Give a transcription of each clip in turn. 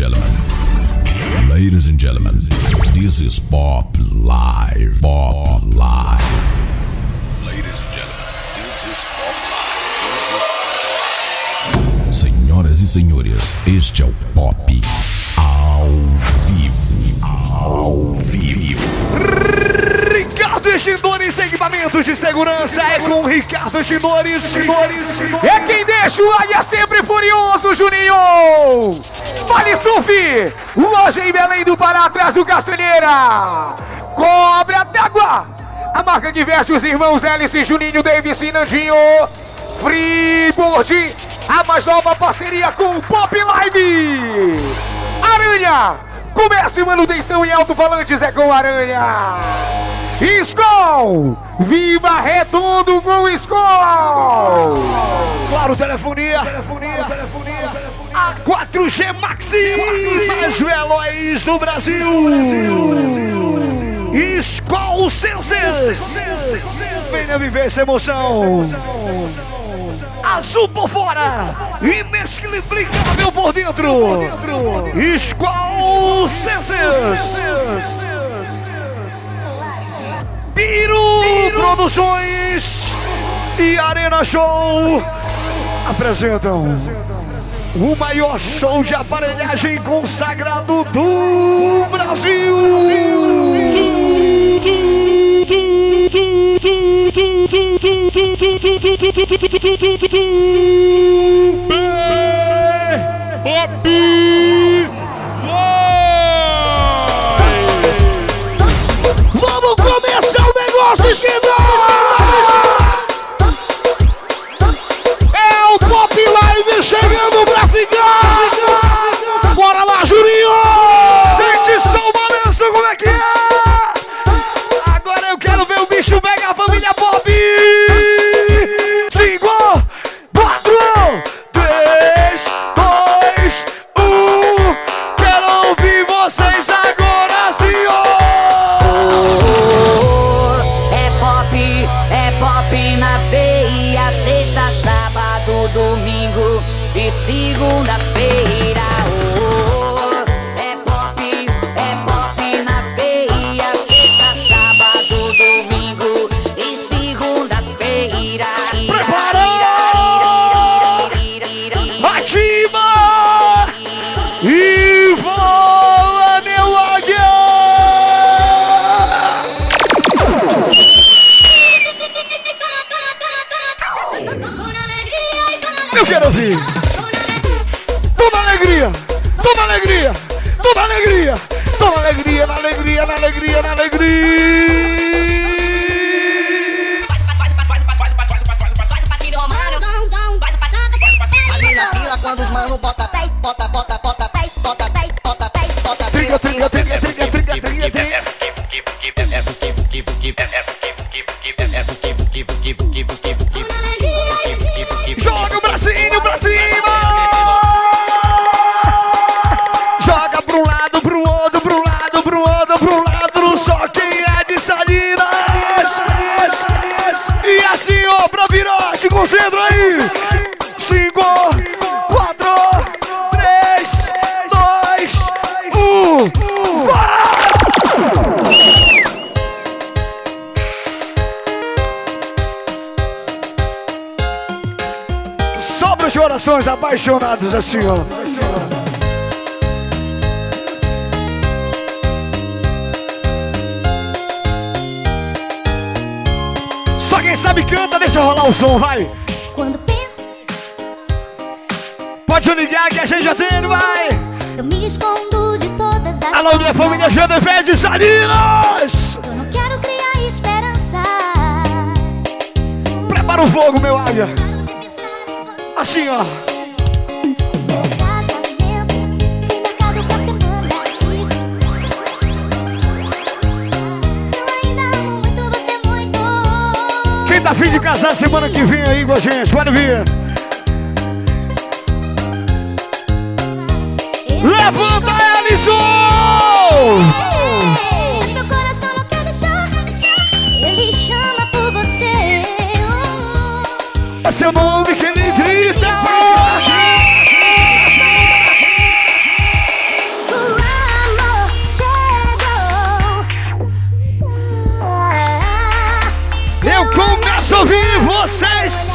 gentlemen, ladies and gentlemen, this is Pop Live. Pop Live. Ladies and gentlemen, this is Pop Live. This is Senhoras e senhores, este é o Pop ao vivo. Ao vivo. Ricardo Extintores, equipamentos de segurança é com Ricardo Extintores. É quem deixa o águia sempre furioso, Juninho. Vale Surf, loja em Belém do Pará, atrás do Castanheira. Cobra d'água, a marca que veste os irmãos Hélice, Juninho, Davis e Nandinho. Freeboard, a mais nova parceria com o Pop Live. Aranha, comércio manutenção em alto-falantes é com Aranha. Skol! Viva Redondo com Skol! Claro, telefonia, telefonia, telefonia, a 4G Maxi, mais veloz do Brasil. Skol Senses, venha viver essa emoção. Azul por fora, inexplicável por dentro. Skol Senses. Piro, Produções e Arena Show apresentam o maior show de aparelhagem consagrado do Brasil. Vamos começar o negócio esquentar! Ver o bicho pegar a família na apaixonados assim, ó. Só quem sabe canta, deixa rolar o som, vai. Quando Pode ligar que a gente já tem, vai. eu me escondo de todas as Alô, minha família Jandevé de Salinas. Eu não quero criar esperanças. Prepara o fogo, meu águia. Assim, ó. Tá afim de casar semana que vem aí com a gente? Pode vir. Levanta, Ellison! Mas meu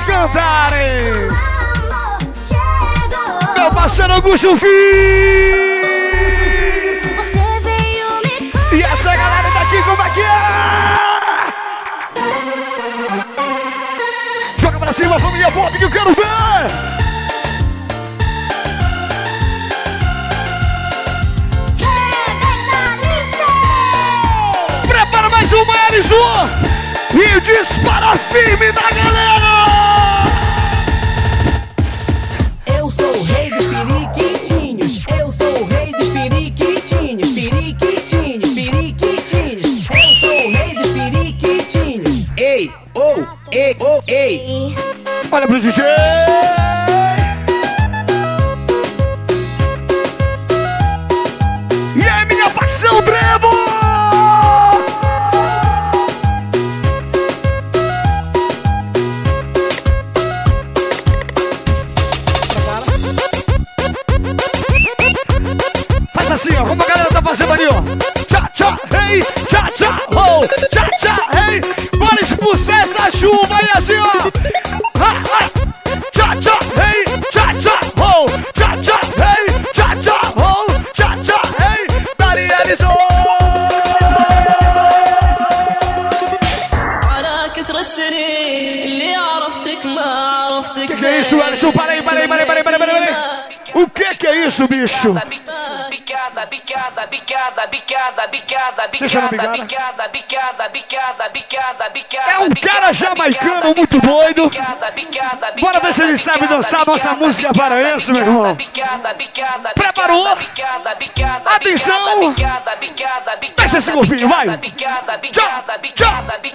cantarem. Meu parceiro Augusto me E essa galera daqui, como é que é? Joga pra cima, família Pop, que eu quero ver! Prepara mais uma, Elison! E dispara firme da galera! Ei. Olha pro DJ! Bicho? Bicada, bicada, bicada, bicada, bicada, bicada, bicada. bicada, bicada, bicada, bicada. É um cara jamaicano muito doido. Bora ver se ele sabe dançar nossa música paraense, meu irmão. Preparou? Atenção. Deixa esse golpinho, vai.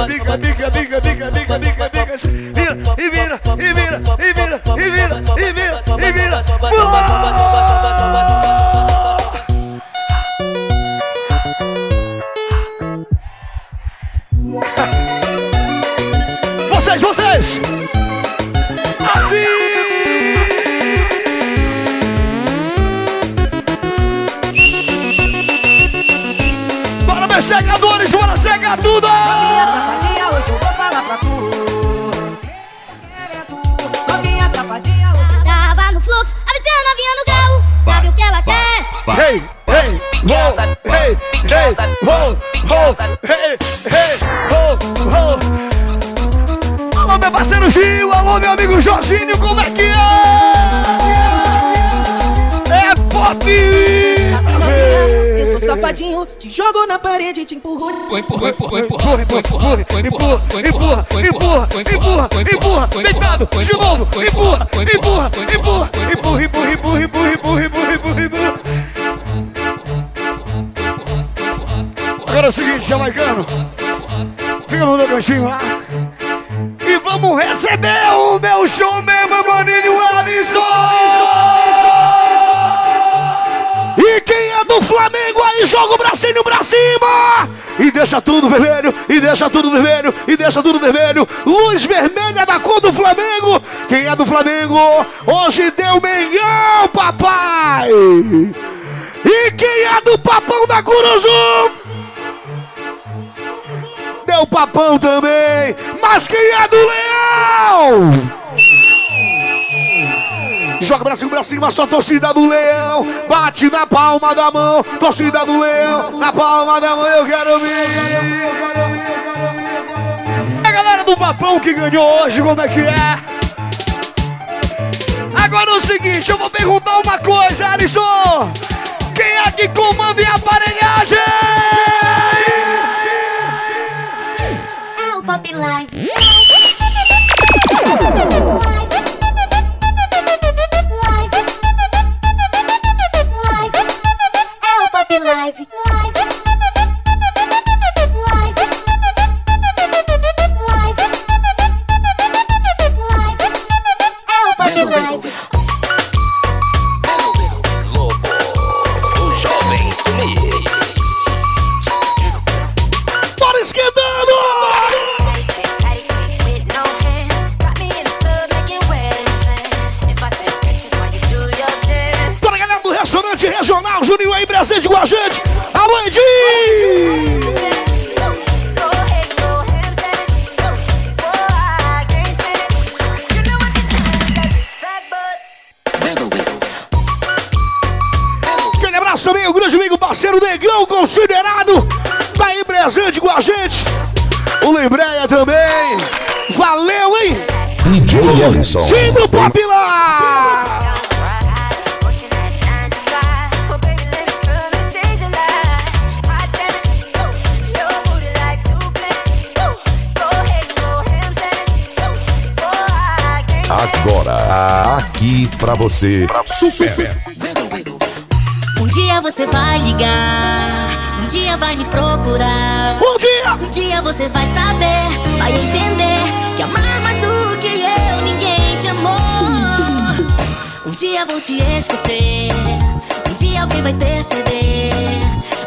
कभी कभी कभी Empurra, empurra, empurra, empurra, empurra, empurra, empurra, empurra, deitado, de novo, empurra, empurra, empurra, empurra, empurra, empurra, empurra, empurra, empurra, empurra, empurra. Agora é o seguinte, jamaicano, fica no meu cantinho lá e vamos receber o meu show mesmo, maninho Alisson! E quem é do Flamengo aí, joga o bracinho pra cima! E deixa tudo vermelho, e deixa tudo vermelho, e deixa tudo vermelho. Luz vermelha da cor do Flamengo. Quem é do Flamengo, hoje deu Mengão, papai! E quem é do Papão da Curuzu? Deu Papão também. Mas quem é do Leão? Joga pra cima, pra cima, só torcida do leão. Bate na palma da mão, torcida do leão. Na palma da mão eu quero ver. A galera do papão que ganhou hoje, como é que é? Agora é o seguinte, eu vou perguntar uma coisa, Alisson. Quem é que comanda em aparelhagem? É o Pop. Live. Ivy. Presente com a gente. O Lembreia também. Valeu, hein? DJ Ellison. Time do Pop lá! Agora, aqui pra você. Super. Um dia você vai ligar, um dia vai me procurar. Bom dia! Um dia você vai saber, vai entender que amar mais do que eu ninguém te amou. Um dia vou te esquecer, um dia alguém vai perceber.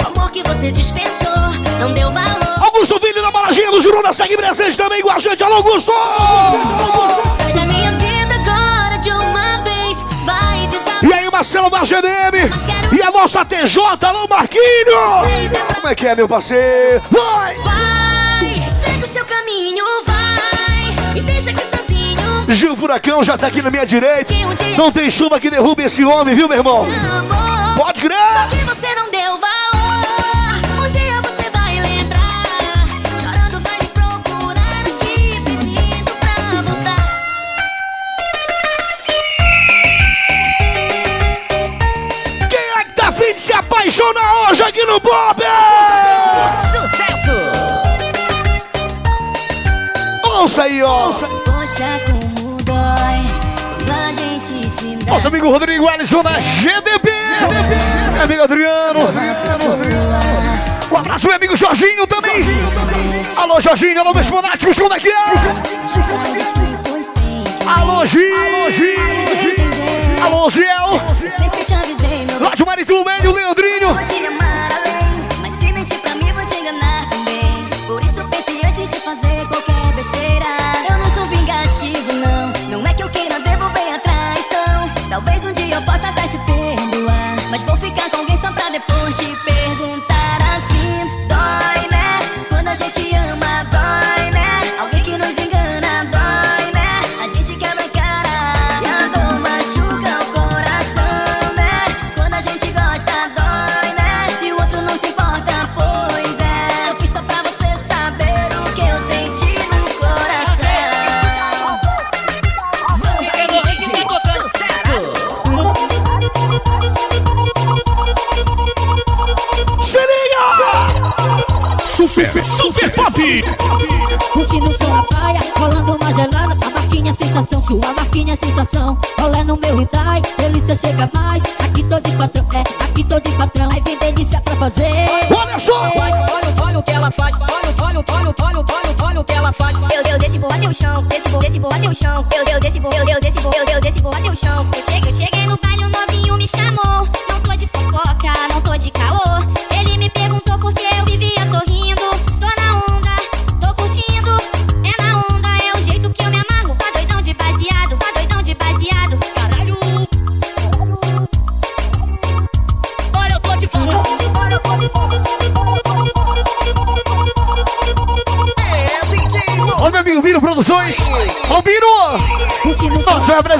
O amor que você dispensou não deu valor. Augusto Filho da Baladinha do Juruna segue presente também com a gente. Alô, Augusto! Sai da minha vida agora de uma vez, vai desaparecer. E aí, Marcelo da GDM e a nossa TJ, alô, Marquinho! Como é que é, meu parceiro? Vai! Vai, segue o seu caminho, vai. Me deixa aqui sozinho. Gil Furacão já tá aqui na minha direita. Não tem chuva que derrube esse homem, viu, meu irmão? Pode crer! que você não deu valor. Apaixonar hoje aqui no Bob? Sucesso! Ouça aí, ouça! Poxa, como dói quando a gente se dá. Nosso amigo Rodrigo Alisson da GDB! Meu amigo Adriano! Um abraço, meu amigo Jorginho também! Alô, Jorginho! Alô, meus fanáticos! Como é que é? Alô, Gil! Alô, Gil! Alô, Ziel! sempre te avisei, meu Lá de Marituba, e o Leandrinho! Vou te amar além, mas se mentir pra mim vou te enganar também. Por isso pense antes de fazer qualquer besteira. Eu não sou vingativo, não. Não é que eu queira devolver a traição. Talvez um dia eu possa até te perdoar. Mas vou ficar com alguém só pra depois te perguntar assim. Dói, né? Quando a gente ama, dói, né? Delícia chega mais Aqui tô de patrão, é, aqui tô de patrão Aí vem delícia pra fazer Olha só! Olha, olha, olha o que ela faz. Olha, olha, olha, olha, olha, olha o que ela faz. Eu deu desse vou até o chão, desse vou, desse vou até o chão. Eu deu desse vou, eu deu desse vou, eu deu desse vou até o chão. Eu cheguei, eu cheguei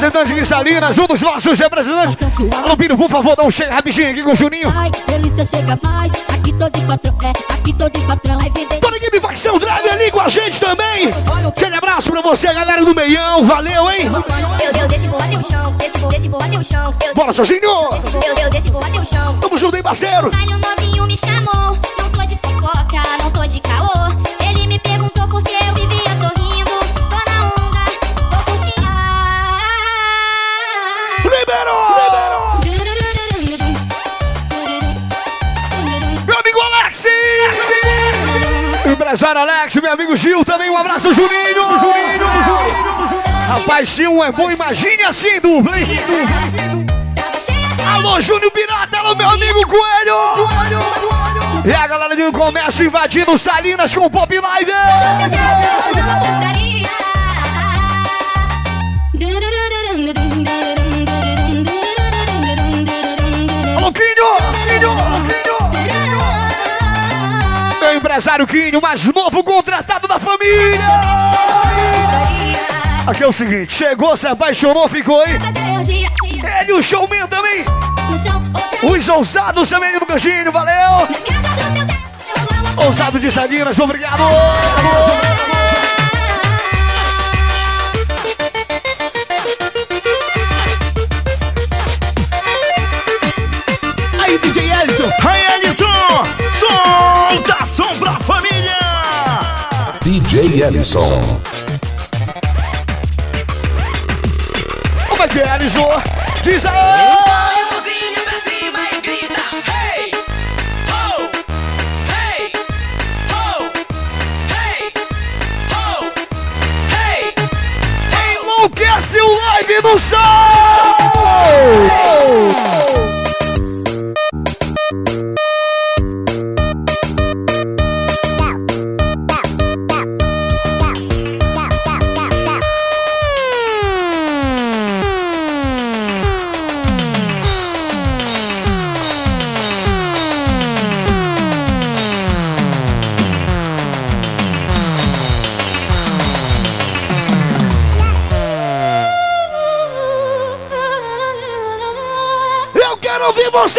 o som Nosso representante de Salinas, um dos nossos representantes! Alô, por favor, dá um cheiro rapidinho aqui com o Juninho! Ai, delícia chega mais Aqui tô de patrão, é, aqui tô de patrão vem delícia Toda equipe vai ser o drive ali com a gente também! Aquele abraço pra você, galera do Meião, valeu, hein? Eu deu desse vou até o chão, desse vou, desse vou até o chão. Eu Bora, Jorginho! eu deu desse vou até o chão. Tamo junto, hein, parceiro? Baile o novinho me chamou, não tô de fofoca, não tô de caô. Empresário Alex, meu amigo Gil, também um abraço, Juninho! Juninho! Rapaz, se um é bom, imagine assim, dupla, hein? Alô, Júnior Pirata, alô, meu amigo Coelho! E a galera do comércio invadindo Salinas com o Pop Live! Empresário Quinho, mais novo contratado da família. Aqui é o seguinte, chegou, se apaixonou, ficou aí. Ele, o showman também. Os ousados também no cantinho, valeu. Ousado de Salinas, obrigado. Aí, Ellison. Como é que é, Alisson? Diz aí! mãozinha pra cima e grita Hey! Ho! Hey! Ho! Hey! Ho! Hey! Enlouquece o live no som!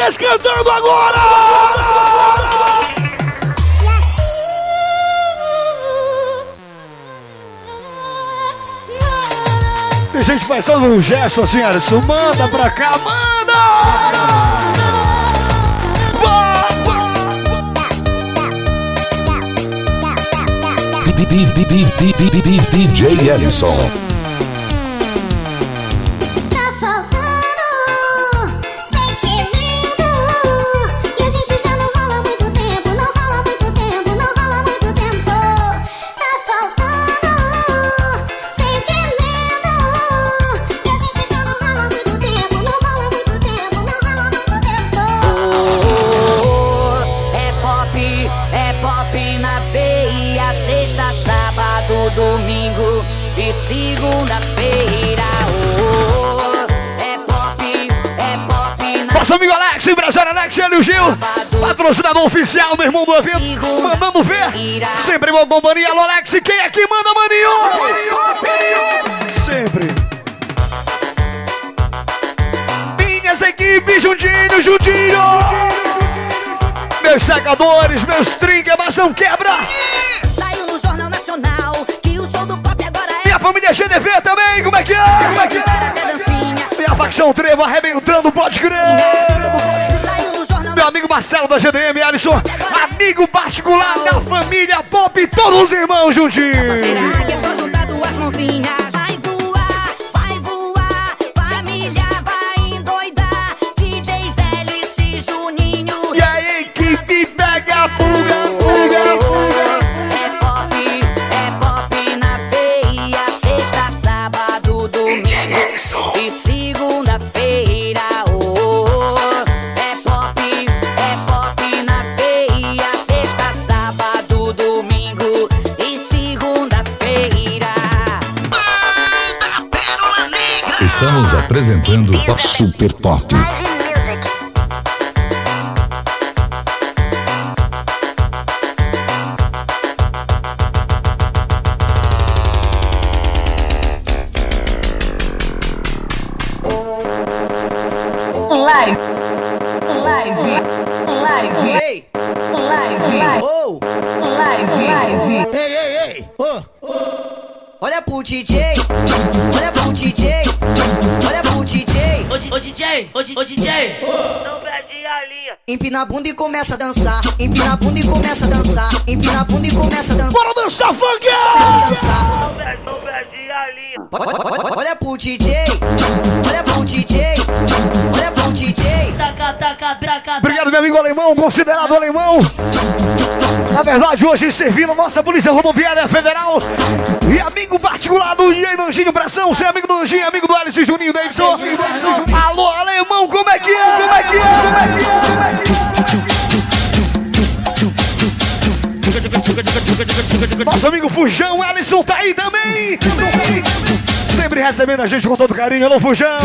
Vocês cantando agora! Tem gente fazendo um gesto assim, Alisson. Manda pra cá, manda! DJ Ellison. Domingo e segunda-feira. Oh, é pop, é pop na Nosso amigo Alex, empresário Alex, ele e o Gil, patrocinador oficial, meu irmão do evento. Mandamos ver. Sempre uma bombaninha, alô Alex. Quem é que manda, maninho? Sempre. Minhas equipes, juntinho, juntinho. Meus secadores, meus trinca, mas não quebra. Saiu no Jornal Nacional família GDV também, como é que é? Como é que é? Minha facção trevo arrebentando, pode crer. Meu amigo Marcelo da GDM, Alisson, amigo particular da família Pop, todos os irmãos juntinhos. Estamos apresentando o Super Pop. Começa a dançar. Empina a bunda e começa a dançar. Empina a bunda e começa a dançar. Bora dançar funk! Olha, olha pro DJ. Olha pro DJ. Olha pro DJ. Taca, taca, braca, Obrigado, meu amigo alemão, considerado alemão. Na verdade, hoje servindo a nossa Polícia Rodoviária Federal. E amigo particular do Ian Nanjinho Pressão. Você é amigo do Nanjinho, amigo do Alice Juninho Davidson. Alô, Nosso amigo Fujão, Alisson tá aí também. Sempre recebendo a gente com todo carinho. Alô, Fujão.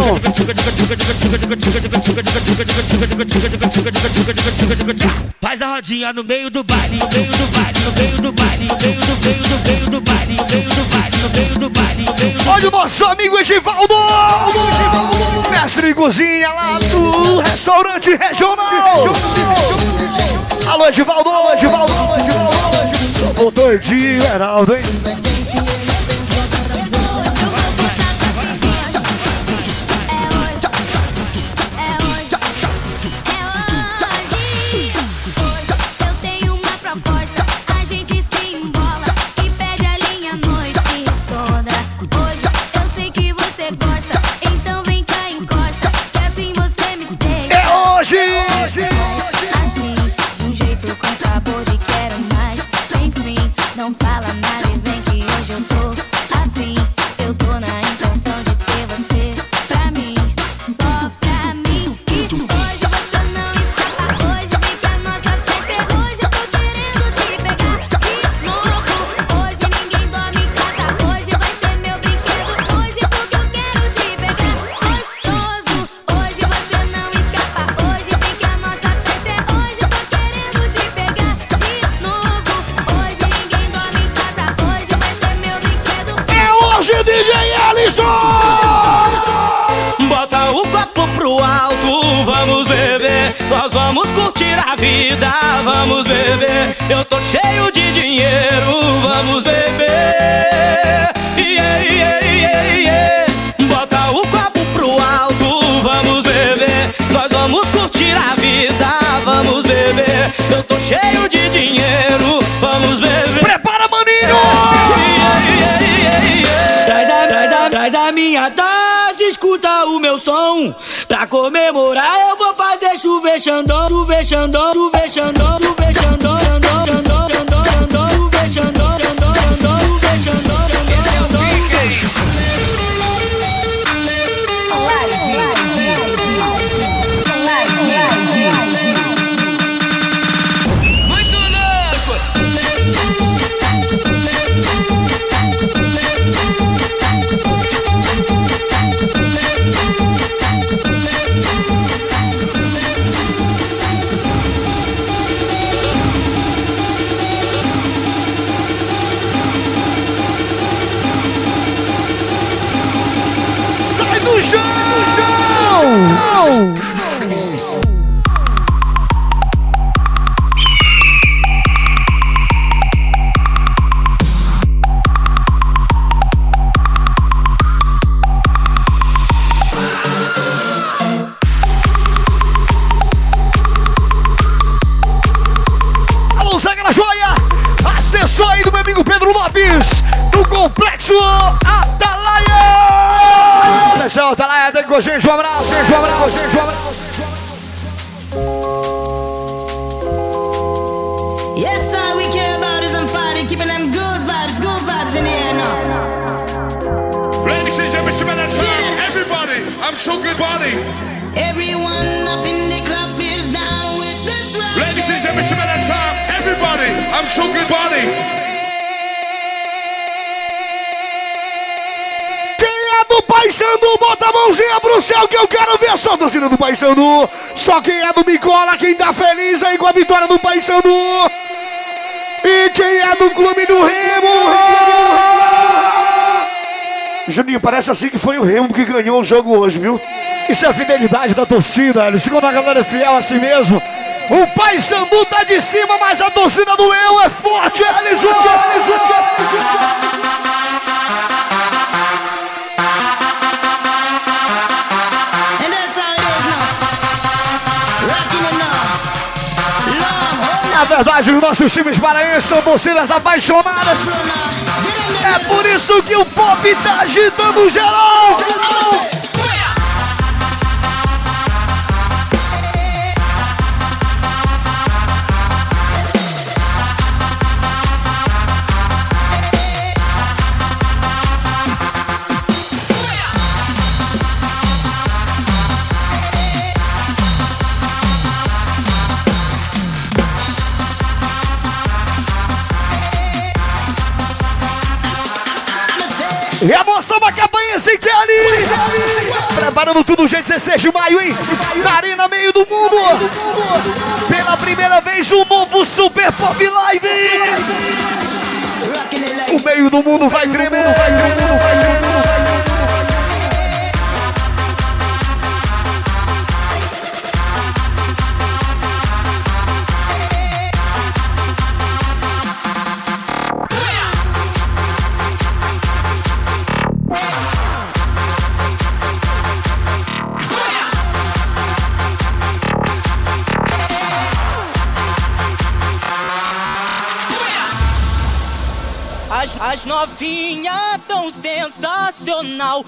Faz a rodinha no meio do baile, no meio do baile, no meio do baile, no meio do meio do meio do baile, no meio do baile, no meio do baile, no meio do Olha o nosso amigo Edivaldo. Mestre cozinha lá do restaurante regional. Alô, Edivaldo. Alô, Edivaldo. Alô, Edivaldo. Voltou de Heraldo, hein? Eu tô cheio de dinheiro, vamos beber. Prepara, maninho. Traz a, traz a, traz a minha taça, escuta o meu som. Pra comemorar eu vou fazer chover xandão, chover xandão, chover xandão, chover xandão, xandão, xandão, Atalaia! Atalaia, tem com a gente, um abraço, gente, um abraço, gente, um abraço. Yes, all we care about is I'm party, keeping them good vibes, good vibes in the air now. Ladies and gentlemen, about time. Everybody, I'm so good body. Everyone up in the club is down with this rock. Ladies and gentlemen, time. Everybody, I'm so good body. Paysandu, bota a mãozinha pro céu que eu quero ver só a torcida do Paysandu. Só quem é do Micola, quem tá feliz aí com a vitória do Paysandu. E quem é do Clube do Remo. Juninho, parece assim que foi o Remo que ganhou o jogo hoje, viu? Isso é a fidelidade da torcida, eles Segundo a galera é fiel a si mesmo. O Paysandu tá de cima, mas a torcida do Leão é forte, Alisson. And Na verdade, os nossos times paraenses são torcidas apaixonadas. É por isso que o pop tá agitando geral. E a moção da campanha MC Kelly! Preparando tudo, gente, 16 de maio, hein? Na Arena Meio do Mundo! Pela primeira vez, um novo Super Pop Live! O meio do mundo vai tremer, vai tremer, vai tremer. Novinha tão sensacional.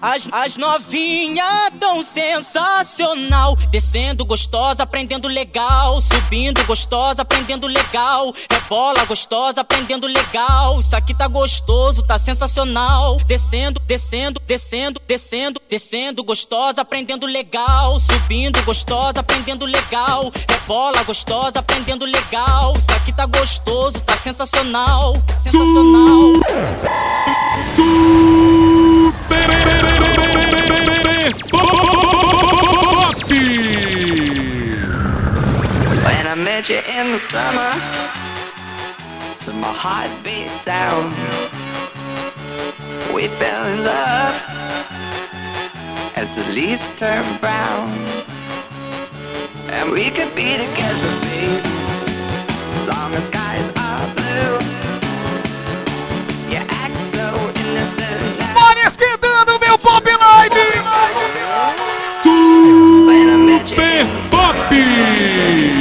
As, as novinha tão sensacional. Descendo gostosa, aprendendo legal. Subindo gostosa, aprendendo legal. Rebola gostosa, aprendendo legal. Isso aqui tá gostoso, tá sensacional. Descendo, descendo, descendo, descendo, descendo gostosa, aprendendo legal. Subindo gostosa, aprendendo legal. Rebola gostosa, aprendendo legal. Isso aqui tá gostoso, tá sensacional. Sensacional. In the summer, to my heartbeat sound, we fell in love as the leaves turn brown, and we could be together, babe, as long as skies are blue. You act so innocent now. Bora esquentando meu Pop Live! Super Pop!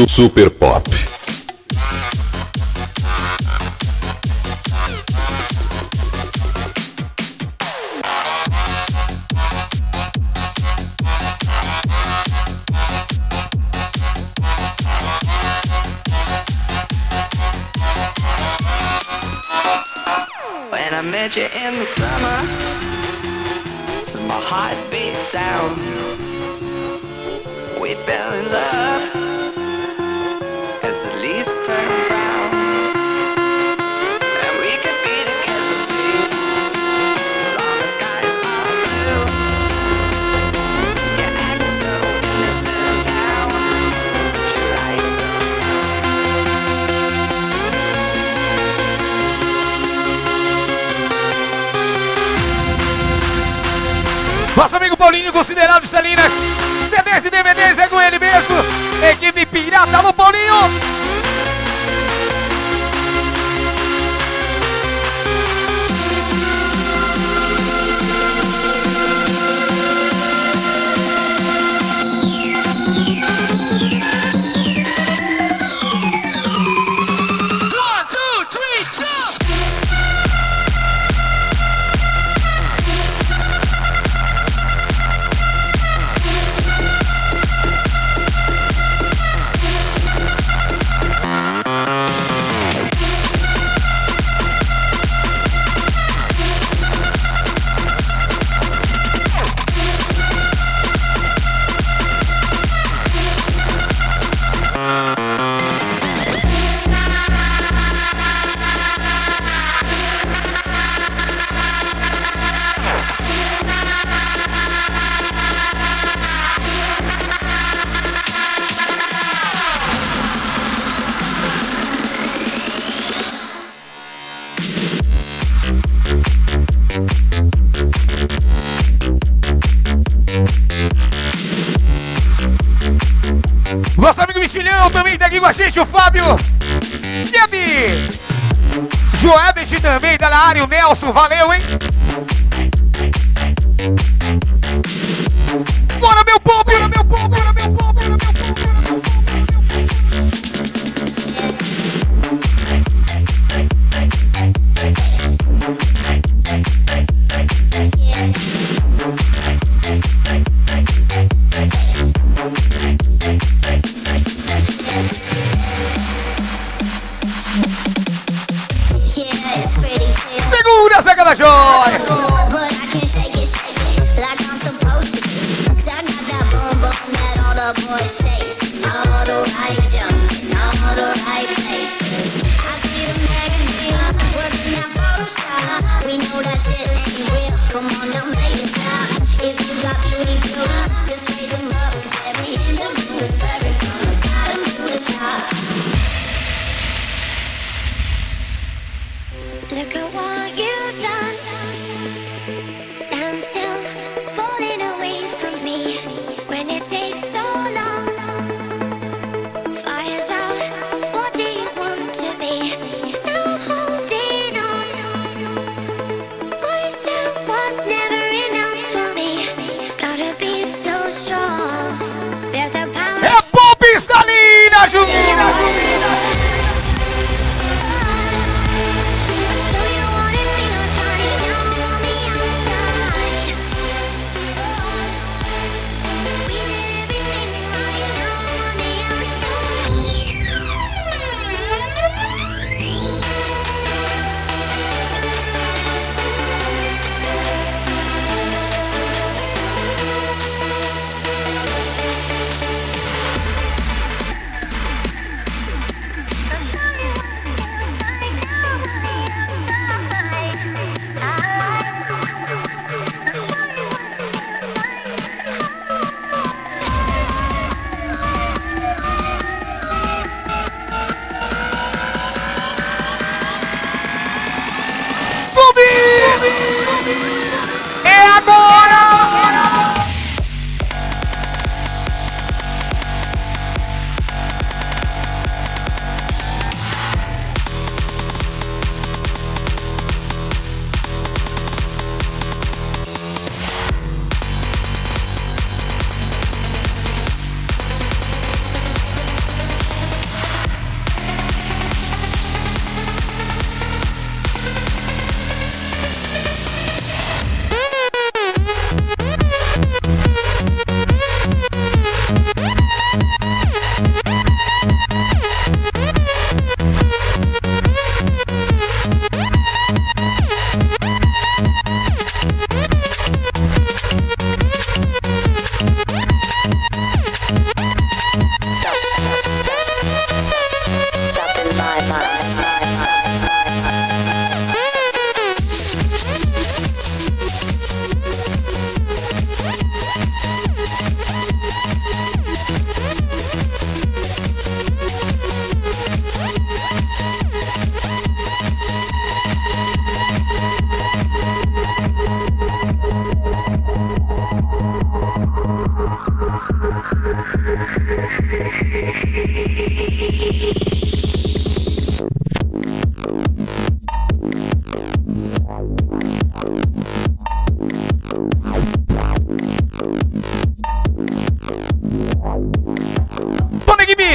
Su Super Pop. When I met you in the summer, to my heartbeat sound, we fell in love Nosso amigo Paulinho, considerado Salinas. CDs e DVDs é com ele mesmo. Equipe Pirata no Mexilhão também tá aqui com a gente, o Fábio. Gabi. Joebet também tá na área, o Nelson, valeu, hein?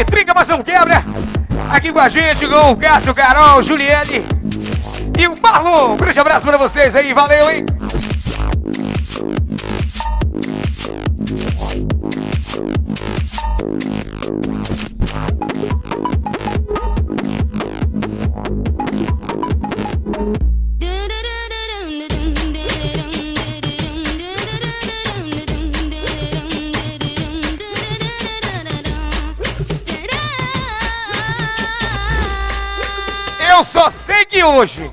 Trinca Mais um Quebra. Aqui com a gente, com o Cássio, Carol, Juliane e o Marlon. Um grande abraço pra vocês aí, valeu, hein? hoje.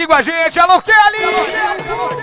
aqui com a gente. Alô, Kelly! Alô, Kelly!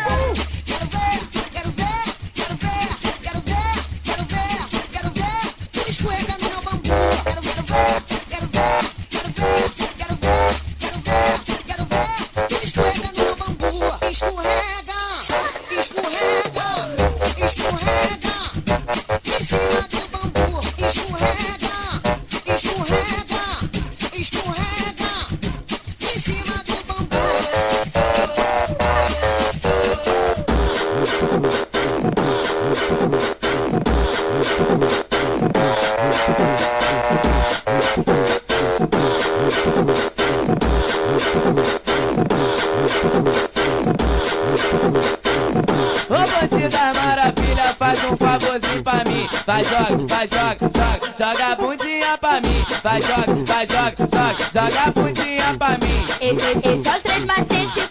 vai joga, vai joga, joga, joga a bundinha pra mim. Esses esse são é os três macetes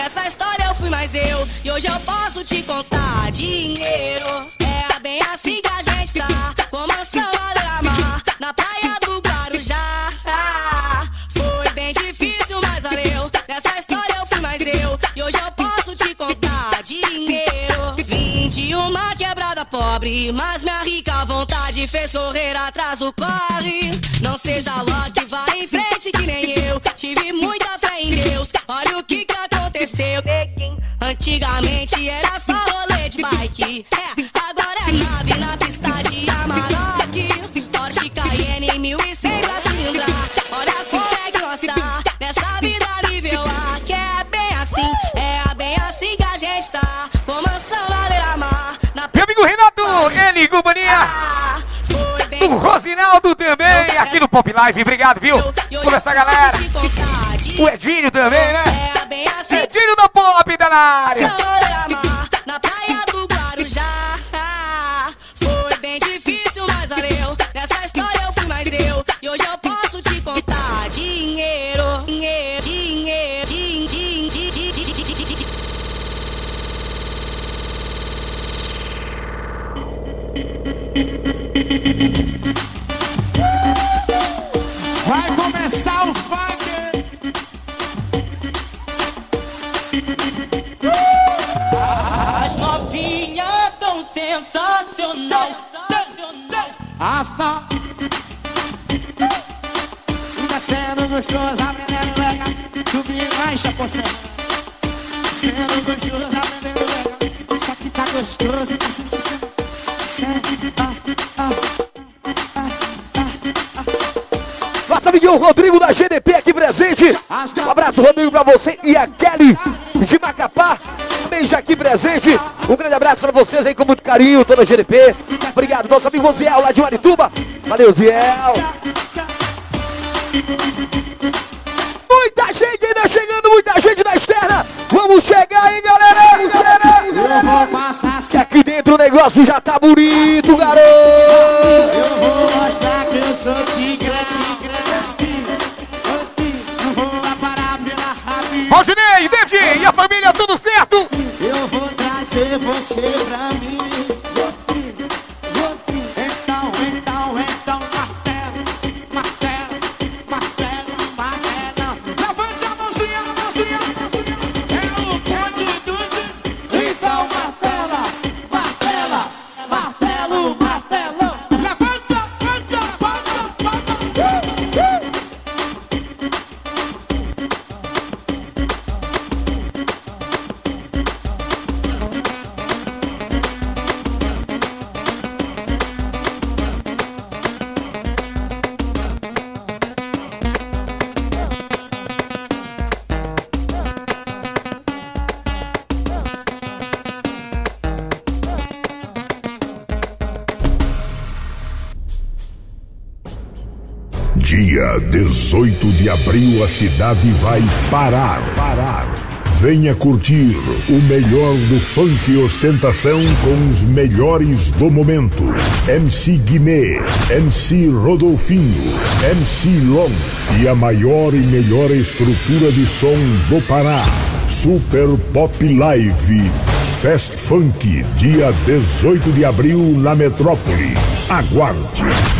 Nessa história eu fui mais eu. E hoje eu posso te contar dinheiro. Antigamente era só rolê de bike. É, agora é nave na pista de Amarok. Porsche Cayenne 1100 pra cilindrar. Olha como é que nós tá nessa vida nível A. Que é bem assim, é bem assim que a gente tá. Com mansão na beira-mar. Meu amigo Renato, ele, companhia. O Rosinaldo também, aqui no Pop Live. Obrigado, viu? Por essa galera. O Edinho também, né? Edinho da Pop da área. Carinho, toda GDP. Obrigado, nosso amigo Ziel lá de Marituba. Valeu, Ziel. Muita gente ainda chegando, muita gente na externa. Vamos chegar aí, galera. Vamos chegar. Eu vou passar Que aqui dentro o negócio já tá bonito, garoto. Eu vou mostrar que eu sou tigre. Não vou parar pela rápida. Valdinei, David e a família, tudo certo? Eu vou trazer você pra mim. 18 de abril a cidade vai parar. Parar. Venha curtir o melhor do funk ostentação com os melhores do momento. MC Guimê, MC Rodolfinho, MC Long e a maior e melhor estrutura de som do Pará. Super Pop Live Fest Funk, dia 18 de abril na metrópole. Aguarde.